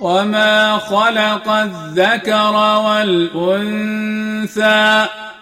وما خلق الذكر والأنثى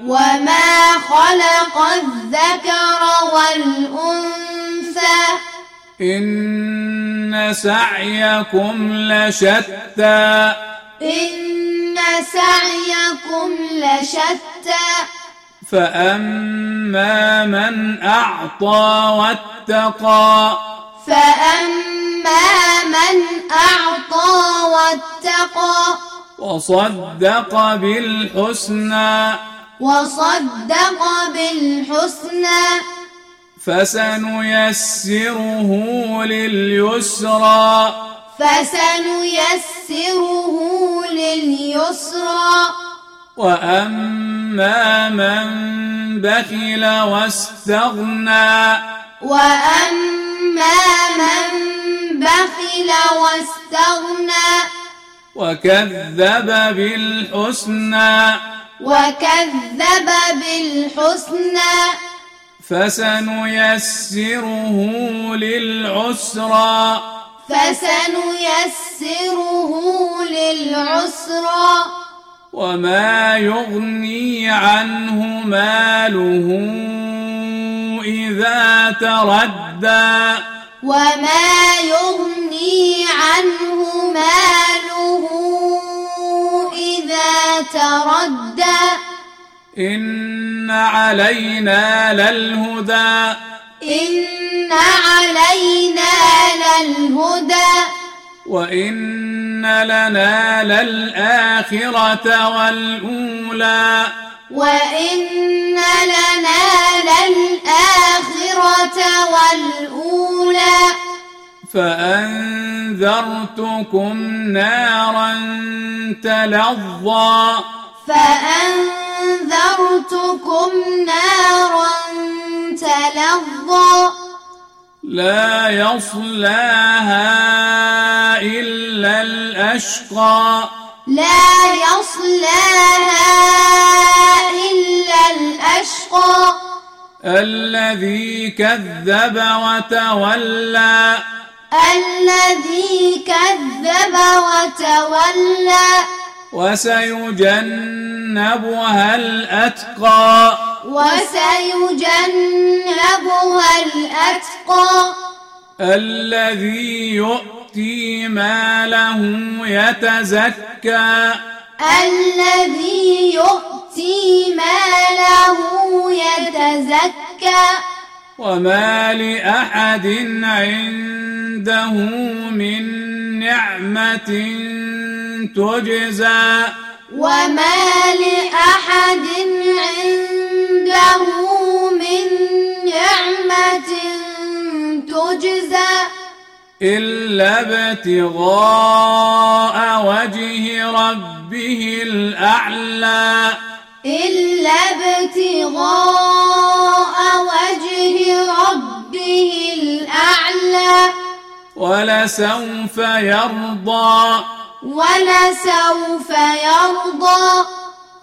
وما خلق الذكر والأنثى إن سعيكم لشتى إن سعيكم لشتى فأما من أعطى واتقى فأما من أعطى واتقى وصدق بالحسنى وصدق بالحسنى فسنيسره لليسرى فسنيسره لليسرى وأما من بخل واستغنى وأما بخل واستغنى. وكذب بالحسنى. وكذب بالحسنى. فسنيسره للعسرى. فسنيسره للعسرى. وما يغني عنه ماله إذا تردى. وما يغني عنه ماله إذا تردى إن علينا للهدى. إن علينا للهدى. وإن لنا للآخرة والأولى. وإن لنا للآخرة والأولى. فأنذرتكم نارا تلظى. فأنذرتكم نارا تلظى. لا يصلاها إلا الأشقى. لا يصلاها إلا الأشقى. الذي كذب وتولى. الذي كذب وتولى. وسيجنبها الأتقى. وسيجنبها الأتقى. الذي يؤتي ماله يتزكى. الذي يؤتي ماله يتزكى. وما لأحد عنده من نعمة تجزى. وما لأحد عنده من نعمة تجزى. إلا ابتغاء وجه ربه الأعلى. إلا ابتغاء ولسوف يرضى. ولسوف يرضى.